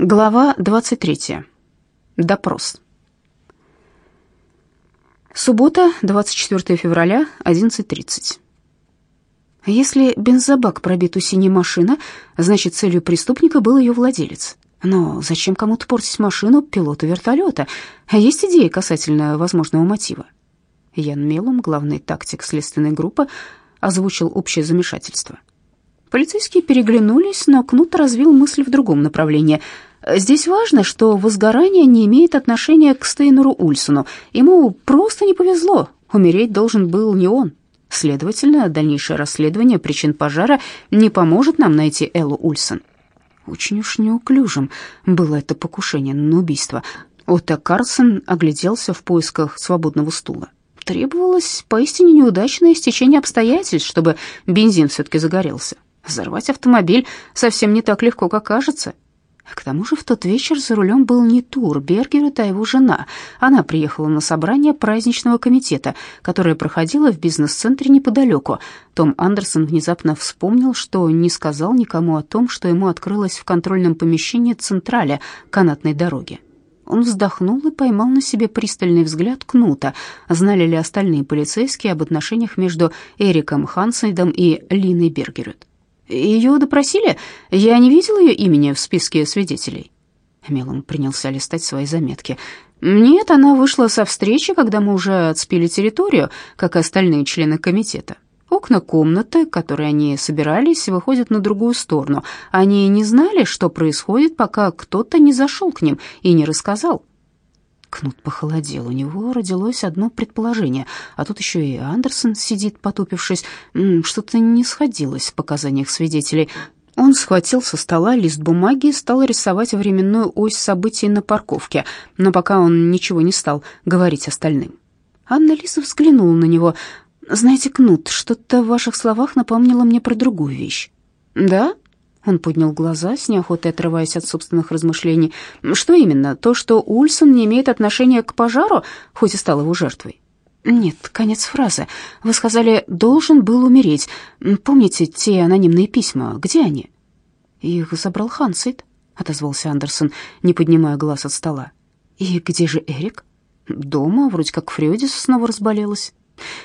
Глава 23. Допрос. Суббота, 24 февраля, 11.30. Если бензобак пробит у синей машины, значит, целью преступника был ее владелец. Но зачем кому-то портить машину пилоту вертолета? Есть идеи касательно возможного мотива. Ян Мелом, главный тактик следственной группы, озвучил общее замешательство. Полицейские переглянулись, но Кнут развил мысль в другом направлении. Здесь важно, что возгорание не имеет отношения к Стейнеру Ульсону. Ему просто не повезло. Умереть должен был не он. Следовательно, дальнейшее расследование причин пожара не поможет нам найти Эллу Ульсон. Очень уж неуклюжим было это покушение на убийство. Отто Карлсон огляделся в поисках свободного стула. Требовалось поистине неудачное стечение обстоятельств, чтобы бензин все-таки загорелся. Взорвать автомобиль совсем не так легко, как кажется. К тому же в тот вечер за рулем был не Тур Бергерет, а его жена. Она приехала на собрание праздничного комитета, которое проходило в бизнес-центре неподалеку. Том Андерсон внезапно вспомнил, что не сказал никому о том, что ему открылось в контрольном помещении Централя канатной дороги. Он вздохнул и поймал на себе пристальный взгляд Кнута. Знали ли остальные полицейские об отношениях между Эриком Хансейдом и Линой Бергерет? Ее допросили? Я не видел ее имени в списке свидетелей. Мелом принялся листать свои заметки. Нет, она вышла со встречи, когда мы уже отспили территорию, как и остальные члены комитета. Окна комнаты, в которой они собирались, выходят на другую сторону. Они не знали, что происходит, пока кто-то не зашел к ним и не рассказал. Кнут похолодел. У него родилось одно предположение, а тут еще и Андерсон сидит, потупившись. Что-то не сходилось в показаниях свидетелей. Он схватил со стола лист бумаги и стал рисовать временную ось событий на парковке, но пока он ничего не стал говорить остальным. Анна Лиза взглянула на него. «Знаете, Кнут, что-то в ваших словах напомнило мне про другую вещь». «Да?» Он поднял глаза, с неохотой отрываясь от собственных размышлений. «Что именно? То, что Ульсон не имеет отношения к пожару, хоть и стал его жертвой?» «Нет, конец фразы. Вы сказали, должен был умереть. Помните те анонимные письма? Где они?» «Их забрал Хансейд», — отозвался Андерсон, не поднимая глаз от стола. «И где же Эрик?» «Дома, вроде как Фрёдис снова разболелась.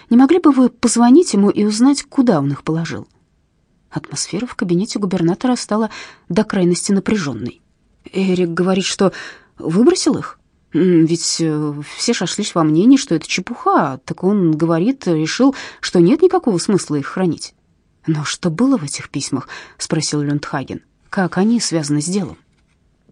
Не могли бы вы позвонить ему и узнать, куда он их положил?» Атмосфера в кабинете губернатора стала до крайности напряженной. Эрик говорит, что выбросил их. Ведь э, все сошлись во мнении, что это чепуха. Так он говорит, решил, что нет никакого смысла их хранить. Но что было в этих письмах? спросил Люндхаген. Как они связаны с делом?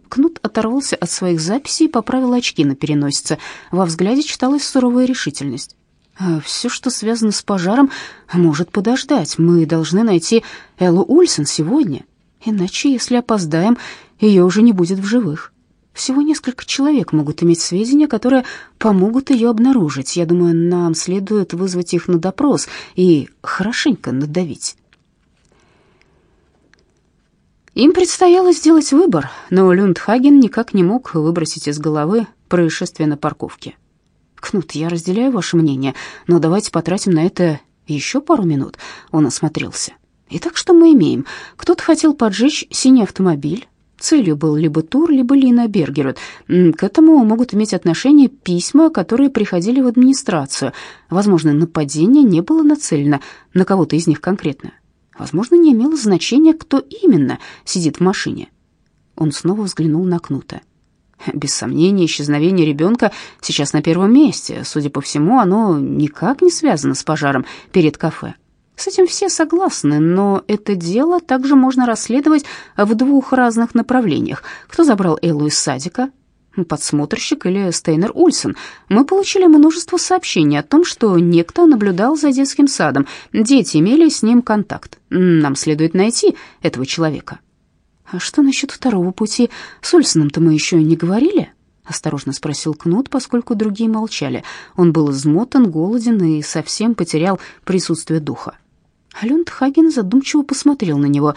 Кнут оторвался от своих записей и поправил очки на переносице. Во взгляде читалась суровая решительность. А Все, что связано с пожаром, может подождать. Мы должны найти Эллу Ульсон сегодня. Иначе, если опоздаем, ее уже не будет в живых. Всего несколько человек могут иметь сведения, которые помогут ее обнаружить. Я думаю, нам следует вызвать их на допрос и хорошенько надавить. Им предстояло сделать выбор, но Люндхаген никак не мог выбросить из головы происшествие на парковке. «Кнут, я разделяю ваше мнение, но давайте потратим на это еще пару минут». Он осмотрелся. «Итак, что мы имеем? Кто-то хотел поджечь синий автомобиль». Целью был либо Тур, либо Лина Бергерут. К этому могут иметь отношение письма, которые приходили в администрацию. Возможно, нападение не было нацелено на кого-то из них конкретно. Возможно, не имело значения, кто именно сидит в машине. Он снова взглянул на Кнута. Без сомнения, исчезновение ребенка сейчас на первом месте. Судя по всему, оно никак не связано с пожаром перед кафе. С этим все согласны, но это дело также можно расследовать в двух разных направлениях. Кто забрал Эллу из садика? Подсмотрщик или Стейнер Ульсон. Мы получили множество сообщений о том, что некто наблюдал за детским садом. Дети имели с ним контакт. Нам следует найти этого человека. «А что насчет второго пути? С Ульсоном-то мы еще не говорили?» — осторожно спросил Кнут, поскольку другие молчали. Он был измотан, голоден и совсем потерял присутствие духа. Алёнт Хаген задумчиво посмотрел на него.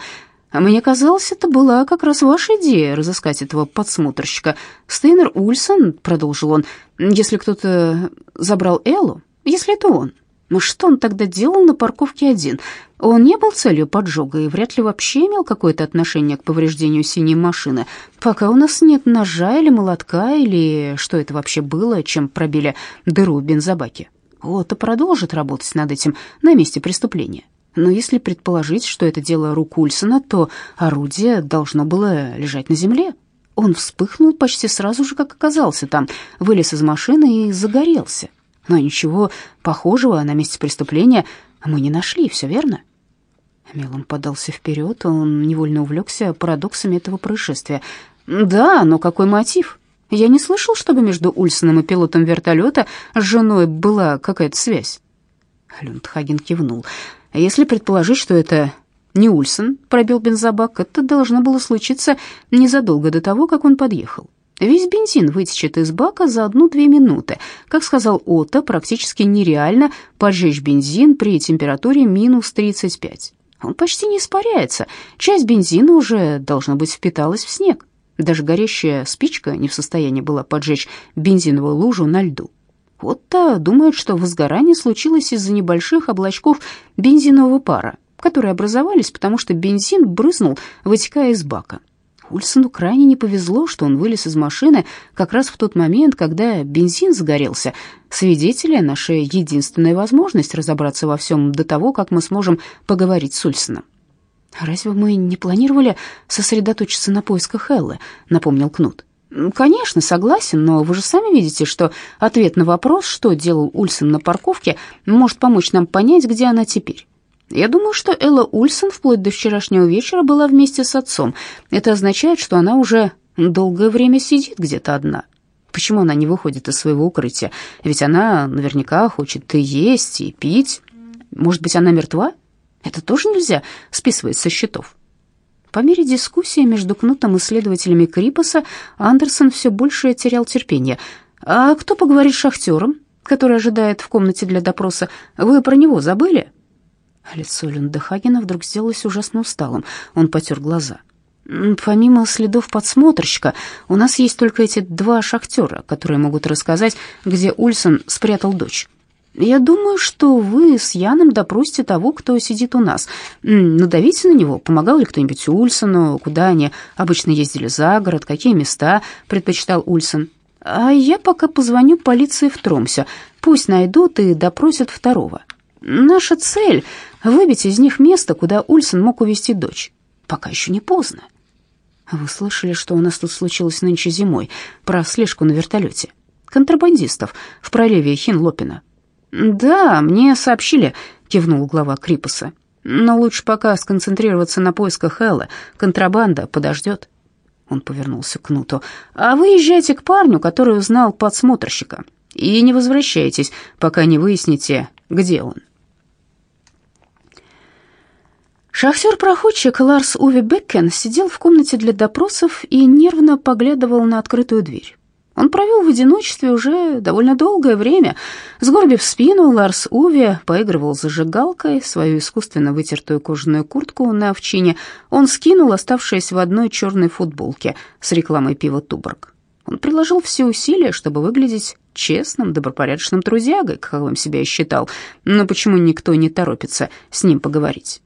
«А мне казалось, это была как раз ваша идея разыскать этого подсмотрщика. Стейнер Ульсон», — продолжил он, — «если кто-то забрал Эллу, если это он, Но что он тогда делал на парковке один? Он не был целью поджога и вряд ли вообще имел какое-то отношение к повреждению синей машины, пока у нас нет ножа или молотка, или что это вообще было, чем пробили дыру в бензобаке. Вот и продолжит работать над этим на месте преступления. Но если предположить, что это дело рук Ульсона, то орудие должно было лежать на земле. Он вспыхнул почти сразу же, как оказался там, вылез из машины и загорелся. Но ничего похожего на месте преступления мы не нашли, все верно? Мелом подался вперед, он невольно увлекся парадоксами этого происшествия. «Да, но какой мотив? Я не слышал, чтобы между Ульсоном и пилотом вертолета с женой была какая-то связь». Люндхаген кивнул. «Если предположить, что это не Ульсон пробил бензобак, это должно было случиться незадолго до того, как он подъехал. Весь бензин вытечет из бака за одну-две минуты. Как сказал Отто, практически нереально поджечь бензин при температуре минус 35. Он почти не испаряется. Часть бензина уже, должно быть, впиталась в снег. Даже горящая спичка не в состоянии была поджечь бензиновую лужу на льду. Отто думает, что возгорание случилось из-за небольших облачков бензинового пара, которые образовались, потому что бензин брызнул, вытекая из бака. Ульсону крайне не повезло, что он вылез из машины как раз в тот момент, когда бензин загорелся. Свидетели — наша единственная возможность разобраться во всем до того, как мы сможем поговорить с Ульсоном. «Разве мы не планировали сосредоточиться на поисках Эллы?» — напомнил Кнут. «Конечно, согласен, но вы же сами видите, что ответ на вопрос, что делал Ульсон на парковке, может помочь нам понять, где она теперь. Я думаю, что Элла Ульсон вплоть до вчерашнего вечера была вместе с отцом. Это означает, что она уже долгое время сидит где-то одна. Почему она не выходит из своего укрытия? Ведь она наверняка хочет и есть, и пить. Может быть, она мертва? Это тоже нельзя списывать со счетов. По мере дискуссии между Кнутом и следователями Крипаса Андерсон все больше терял терпение. «А кто поговорит с шахтером, который ожидает в комнате для допроса? Вы про него забыли?» Лицо Люндехагена вдруг сделалось ужасно усталым. Он потер глаза. «Помимо следов подсмотрщика, у нас есть только эти два шахтера, которые могут рассказать, где Ульсон спрятал дочь. Я думаю, что вы с Яном допросите того, кто сидит у нас. Надавите на него, помогал ли кто-нибудь Ульсону, куда они обычно ездили за город, какие места предпочитал Ульсон. А я пока позвоню полиции в Тромсе. Пусть найдут и допросят второго. Наша цель — выбить из них место, куда Ульсон мог увезти дочь. Пока еще не поздно. Вы слышали, что у нас тут случилось нынче зимой, про слежку на вертолете? Контрабандистов в проливе Хинлопина. Да, мне сообщили, кивнул глава Крипаса. Но лучше пока сконцентрироваться на поисках Эллы. Контрабанда подождет. Он повернулся к Нуту. А вы езжайте к парню, который узнал подсмотрщика, и не возвращайтесь, пока не выясните, где он. Шахтер-проходчик Ларс Уви Беккен сидел в комнате для допросов и нервно поглядывал на открытую дверь. Он провел в одиночестве уже довольно долгое время. Сгорбив спину, Ларс Уви поигрывал зажигалкой, свою искусственно вытертую кожаную куртку на овчине. Он скинул оставшись в одной черной футболке с рекламой пива «Туборг». Он приложил все усилия, чтобы выглядеть честным, добропорядочным трудягой, каковым себя и считал. Но почему никто не торопится с ним поговорить?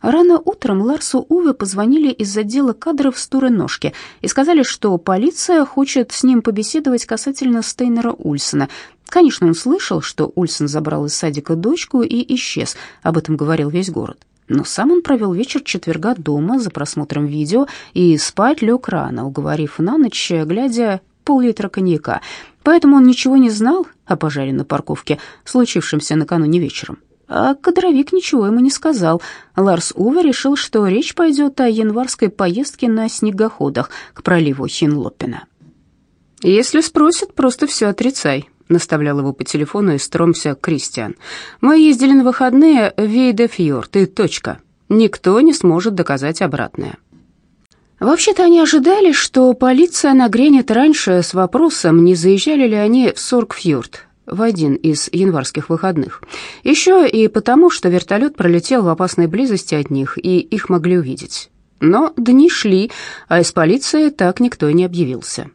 Рано утром Ларсу Уве позвонили из отдела кадров Стуры Ножки и сказали, что полиция хочет с ним побеседовать касательно Стейнера Ульсона. Конечно, он слышал, что Ульсон забрал из садика дочку и исчез, об этом говорил весь город. Но сам он провел вечер четверга дома за просмотром видео и спать лег рано, уговорив на ночь, глядя пол-литра коньяка. Поэтому он ничего не знал о пожаре на парковке, случившемся накануне вечером. А кадровик ничего ему не сказал. Ларс Уве решил, что речь пойдет о январской поездке на снегоходах к проливу Хинлоппена. «Если спросят, просто все отрицай», — наставлял его по телефону из Тромся Кристиан. «Мы ездили на выходные в Вейдефьорд и точка. Никто не сможет доказать обратное». Вообще-то они ожидали, что полиция нагрянет раньше с вопросом, не заезжали ли они в Соргфьорд, в один из январских выходных. Еще и потому, что вертолет пролетел в опасной близости от них, и их могли увидеть. Но дни шли, а из полиции так никто не объявился.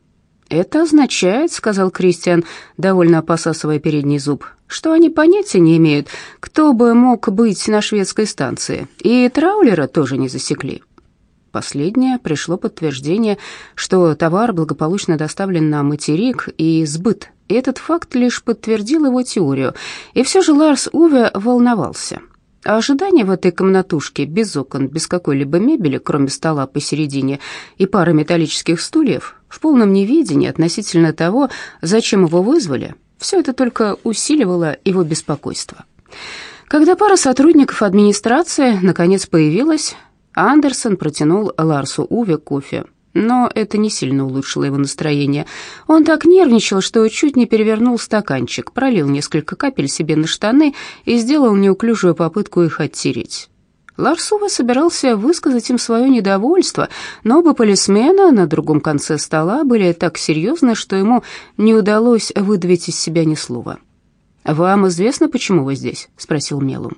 «Это означает, — сказал Кристиан, довольно посасывая передний зуб, — что они понятия не имеют, кто бы мог быть на шведской станции, и траулера тоже не засекли. Последнее пришло подтверждение, что товар благополучно доставлен на материк и сбыт. И этот факт лишь подтвердил его теорию. И все же Ларс Уве волновался. А ожидание в этой комнатушке, без окон, без какой-либо мебели, кроме стола посередине и пары металлических стульев, в полном неведении относительно того, зачем его вызвали, все это только усиливало его беспокойство. Когда пара сотрудников администрации наконец появилась, Андерсон протянул Ларсу Уве кофе, но это не сильно улучшило его настроение. Он так нервничал, что чуть не перевернул стаканчик, пролил несколько капель себе на штаны и сделал неуклюжую попытку их оттереть. Ларс Уве собирался высказать им свое недовольство, но оба полисмена на другом конце стола были так серьезны, что ему не удалось выдавить из себя ни слова. «Вам известно, почему вы здесь?» — спросил Мелум.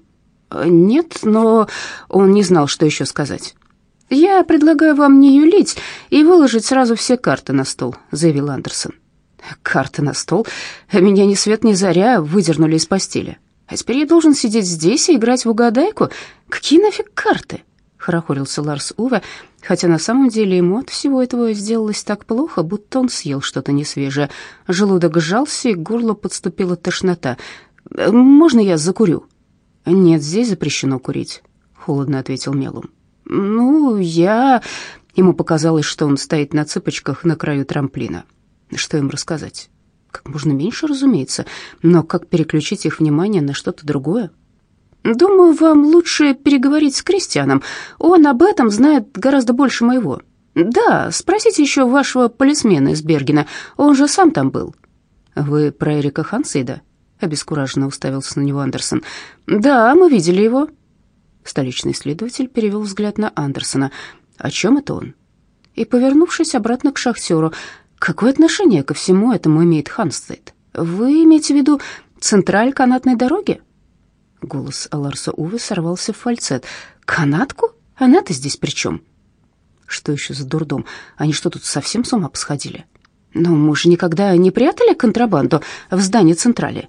«Нет, но он не знал, что еще сказать». «Я предлагаю вам не юлить и выложить сразу все карты на стол», — заявил Андерсон. «Карты на стол? Меня ни свет ни заря выдернули из постели. А теперь я должен сидеть здесь и играть в угадайку? Какие нафиг карты?» — хорохорился Ларс Уве, хотя на самом деле ему от всего этого сделалось так плохо, будто он съел что-то несвежее. Желудок сжался, и к подступила тошнота. «Можно я закурю?» «Нет, здесь запрещено курить», — холодно ответил Мелум. «Ну, я...» Ему показалось, что он стоит на цыпочках на краю трамплина. Что им рассказать? Как можно меньше, разумеется, но как переключить их внимание на что-то другое? «Думаю, вам лучше переговорить с Кристианом. Он об этом знает гораздо больше моего. Да, спросите еще вашего полисмена из Бергена, он же сам там был». «Вы про Эрика Хансейда?» Обескураженно уставился на него Андерсон. «Да, мы видели его». Столичный следователь перевел взгляд на Андерсона. «О чем это он?» И, повернувшись обратно к шахтеру, «Какое отношение ко всему этому имеет Ханстейд? Вы имеете в виду централь канатной дороги?» Голос Аларса Увы сорвался в фальцет. «Канатку? Она-то здесь при чем?» «Что еще за дурдом? Они что, тут совсем с ума посходили?» «Но мы же никогда не прятали контрабанду в здании централи?»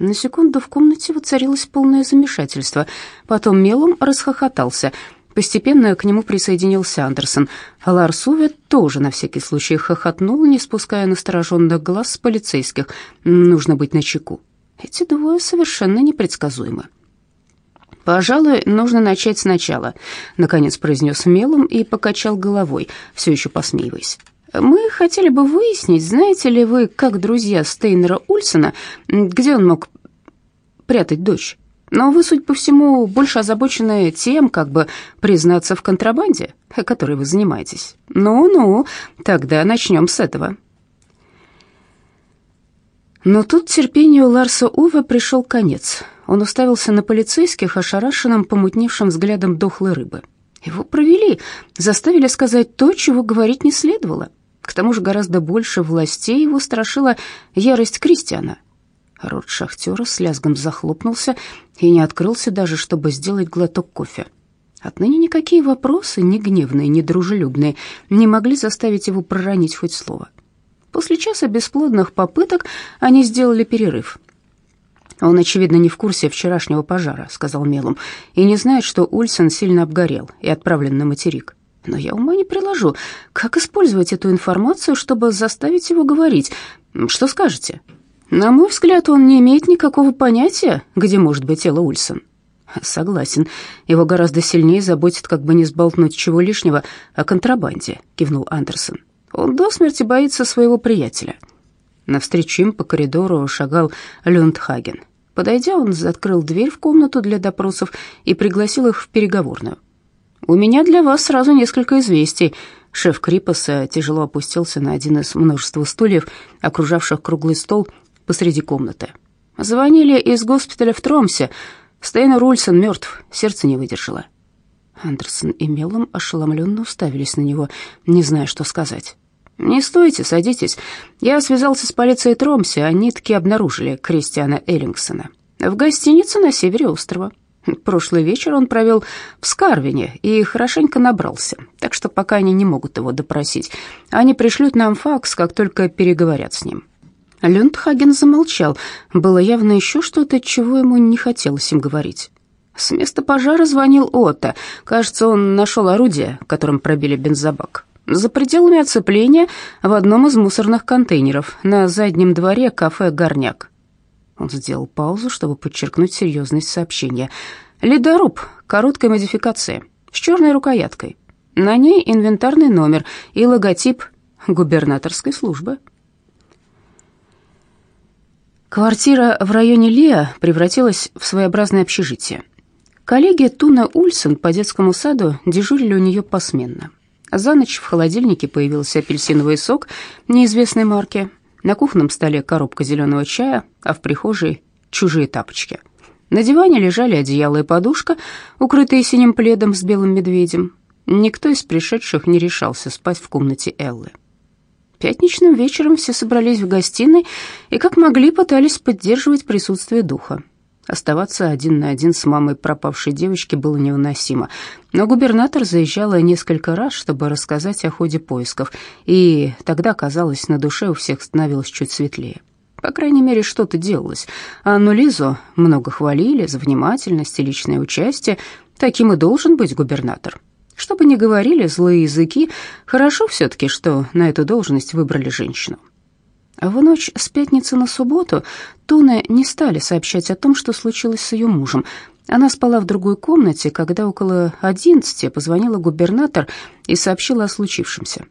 На секунду в комнате воцарилось полное замешательство. Потом мелом расхохотался. Постепенно к нему присоединился Андерсон. А Ларс Уве тоже на всякий случай хохотнул, не спуская настороженных глаз с полицейских. Нужно быть начеку. Эти двое совершенно непредсказуемы. «Пожалуй, нужно начать сначала», — наконец произнес мелом и покачал головой, все еще посмеиваясь. Мы хотели бы выяснить, знаете ли вы, как друзья Стейнера Ульсона, где он мог прятать дочь. Но вы, судя по всему, больше озабочены тем, как бы признаться в контрабанде, которой вы занимаетесь. Ну-ну, тогда начнем с этого. Но тут терпению Ларса Ува пришел конец. Он уставился на полицейских ошарашенным, помутневшим взглядом дохлой рыбы. Его провели, заставили сказать то, чего говорить не следовало. К тому же гораздо больше властей его страшила ярость Кристиана. Рот шахтера с лязгом захлопнулся и не открылся даже, чтобы сделать глоток кофе. Отныне никакие вопросы, ни гневные, ни дружелюбные, не могли заставить его проронить хоть слово. После часа бесплодных попыток они сделали перерыв. «Он, очевидно, не в курсе вчерашнего пожара», — сказал Мелум, «и не знает, что Ульсен сильно обгорел и отправлен на материк. Но я ума не приложу. Как использовать эту информацию, чтобы заставить его говорить? Что скажете? На мой взгляд, он не имеет никакого понятия, где может быть тело Ульсон. Согласен. Его гораздо сильнее заботит, как бы не сболтнуть чего лишнего о контрабанде, кивнул Андерсон. Он до смерти боится своего приятеля. Навстречу им по коридору шагал Люндхаген. Подойдя, он открыл дверь в комнату для допросов и пригласил их в переговорную. «У меня для вас сразу несколько известий». Шеф Крипаса тяжело опустился на один из множества стульев, окружавших круглый стол посреди комнаты. «Звонили из госпиталя в Тромсе. Стейнер Ульсон мертв, сердце не выдержало». Андерсон и Мелом ошеломленно уставились на него, не зная, что сказать. «Не стойте, садитесь. Я связался с полицией Тромсе, они таки обнаружили Кристиана Эллингсона в гостинице на севере острова. Прошлый вечер он провел в Скарвине и хорошенько набрался, так что пока они не могут его допросить. Они пришлют нам факс, как только переговорят с ним. Люндхаген замолчал. Было явно еще что-то, чего ему не хотелось им говорить. С места пожара звонил Отто. Кажется, он нашел орудие, которым пробили бензобак. За пределами оцепления в одном из мусорных контейнеров на заднем дворе кафе «Горняк». Он сделал паузу, чтобы подчеркнуть серьезность сообщения. «Ледоруб, короткая модификация, с черной рукояткой. На ней инвентарный номер и логотип губернаторской службы». Квартира в районе Леа превратилась в своеобразное общежитие. Коллеги Туна Ульсен по детскому саду дежурили у нее посменно. За ночь в холодильнике появился апельсиновый сок неизвестной марки, на кухонном столе коробка зеленого чая, а в прихожей чужие тапочки. На диване лежали одеяло и подушка, укрытые синим пледом с белым медведем. Никто из пришедших не решался спать в комнате Эллы. Пятничным вечером все собрались в гостиной и как могли пытались поддерживать присутствие духа. Оставаться один на один с мамой пропавшей девочки было невыносимо. Но губернатор заезжала несколько раз, чтобы рассказать о ходе поисков, и тогда, казалось, на душе у всех становилось чуть светлее. По крайней мере, что-то делалось. А Анну Лизу много хвалили за внимательность и личное участие. Таким и должен быть губернатор. Что бы ни говорили злые языки, хорошо все-таки, что на эту должность выбрали женщину. В ночь с пятницы на субботу Туне не стали сообщать о том, что случилось с ее мужем. Она спала в другой комнате, когда около одиннадцати позвонила губернатор и сообщила о случившемся.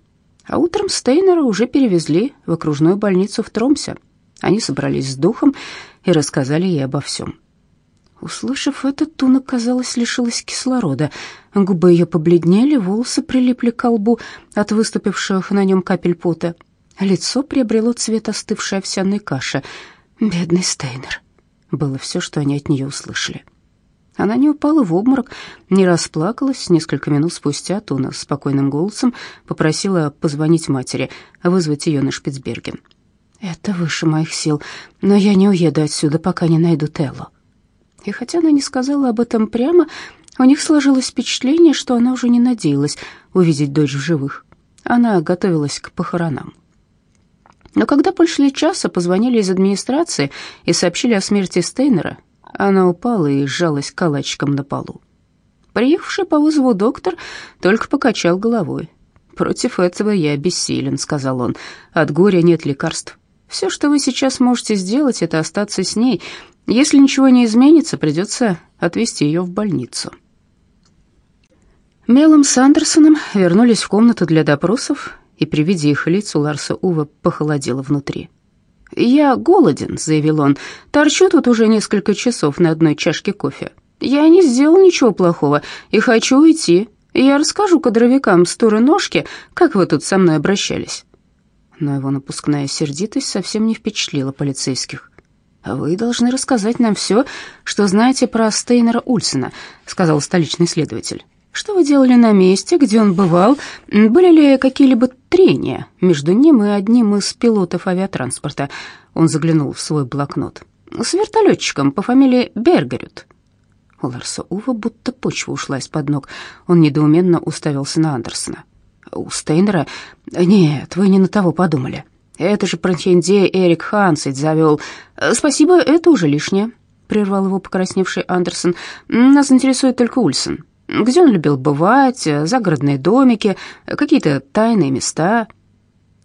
А утром Стейнера уже перевезли в окружную больницу в Тромсе. Они собрались с духом и рассказали ей обо всем. Услышав это, Туна, казалось, лишилась кислорода. Губы ее побледнели, волосы прилипли к лбу от выступивших на нем капель пота. Лицо приобрело цвет остывшей овсяной каши. «Бедный Стейнер», — было все, что они от нее услышали. Она не упала в обморок, не расплакалась. Несколько минут спустя Туна спокойным голосом попросила позвонить матери, вызвать ее на Шпицберген. «Это выше моих сил, но я не уеду отсюда, пока не найду Телло». И хотя она не сказала об этом прямо, у них сложилось впечатление, что она уже не надеялась увидеть дочь в живых. Она готовилась к похоронам. Но когда больше часа позвонили из администрации и сообщили о смерти Стейнера, она упала и сжалась калачиком на полу. Приехавший по вызову доктор только покачал головой. «Против этого я бессилен», — сказал он. «От горя нет лекарств. Все, что вы сейчас можете сделать, это остаться с ней если ничего не изменится, придется отвезти ее в больницу. Мелом с Андерсоном вернулись в комнату для допросов, и при виде их лиц у Ларса Ува похолодело внутри. «Я голоден», — заявил он. «Торчу тут уже несколько часов на одной чашке кофе. Я не сделал ничего плохого и хочу уйти. Я расскажу кадровикам с туры ножки, как вы тут со мной обращались». Но его напускная сердитость совсем не впечатлила полицейских. «Вы должны рассказать нам все, что знаете про Стейнера Ульсена», — сказал столичный следователь. «Что вы делали на месте, где он бывал? Были ли какие-либо трения между ним и одним из пилотов авиатранспорта?» Он заглянул в свой блокнот. «С вертолетчиком по фамилии Бергерют». У Ларса Ува будто почва ушла из-под ног. Он недоуменно уставился на Андерсона. «У Стейнера? Нет, вы не на того подумали». Это же прохиндей Эрик Хансить завел. Спасибо, это уже лишнее, прервал его покрасневший Андерсон. Нас интересует только Ульсон. Где он любил бывать, загородные домики, какие-то тайные места.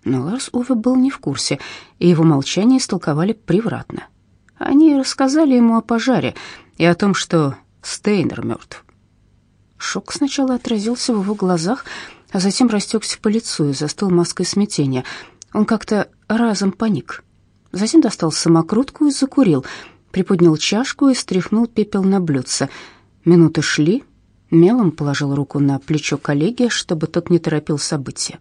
Но Ларс Уве был не в курсе, и его молчание истолковали превратно. Они рассказали ему о пожаре и о том, что Стейнер мертв. Шок сначала отразился в его глазах, а затем растекся по лицу и застыл маской смятения — он как-то разом паник. Затем достал самокрутку и закурил, приподнял чашку и стряхнул пепел на блюдце. Минуты шли. Мелом положил руку на плечо коллеги, чтобы тот не торопил события.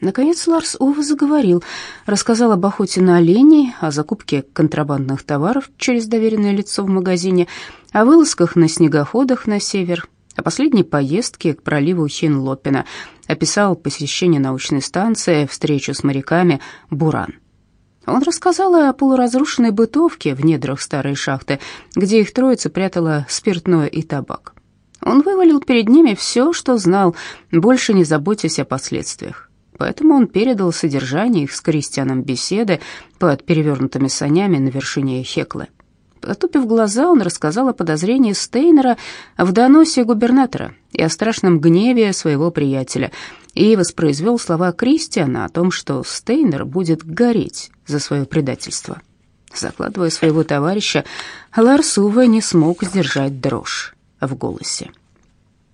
Наконец Ларс Ува заговорил, рассказал об охоте на оленей, о закупке контрабандных товаров через доверенное лицо в магазине, о вылазках на снегоходах на север, о последней поездке к проливу Хинлопина, описал посещение научной станции, встречу с моряками «Буран». Он рассказал о полуразрушенной бытовке в недрах старой шахты, где их троица прятала спиртное и табак. Он вывалил перед ними все, что знал, больше не заботясь о последствиях. поэтому он передал содержание их с Кристианом беседы под перевернутыми санями на вершине Хеклы. Потупив глаза, он рассказал о подозрении Стейнера в доносе губернатора и о страшном гневе своего приятеля, и воспроизвел слова Кристиана о том, что Стейнер будет гореть за свое предательство. Закладывая своего товарища, Ларс не смог сдержать дрожь в голосе.